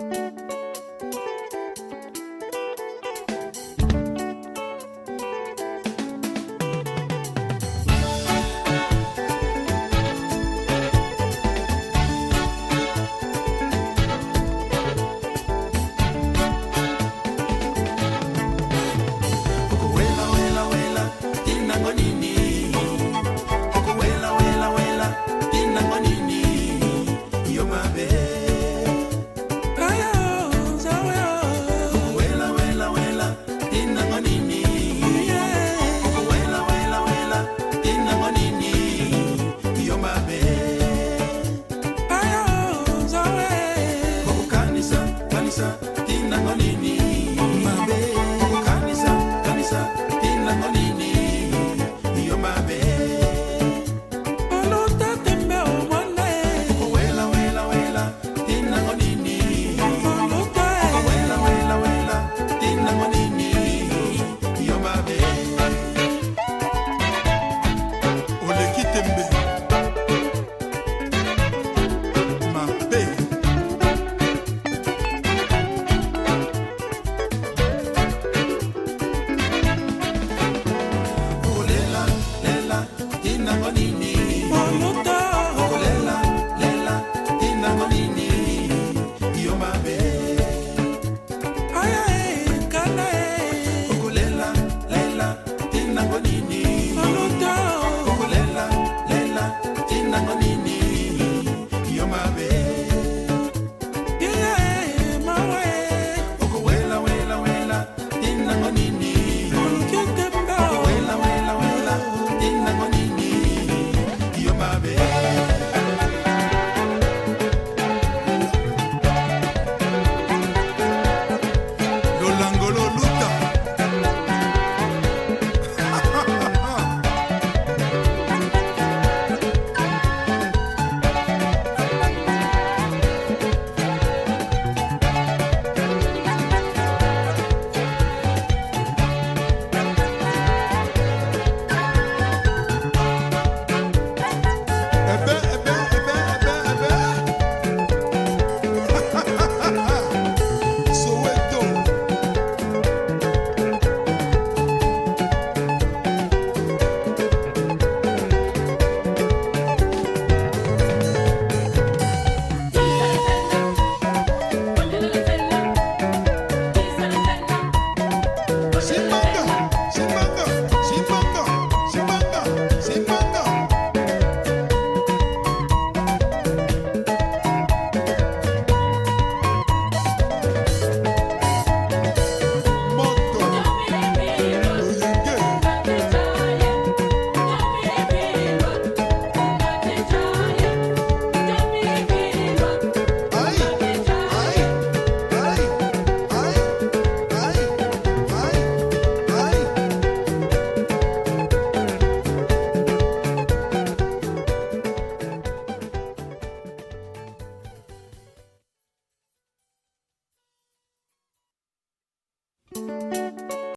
Música ntinango nini mabe nangoni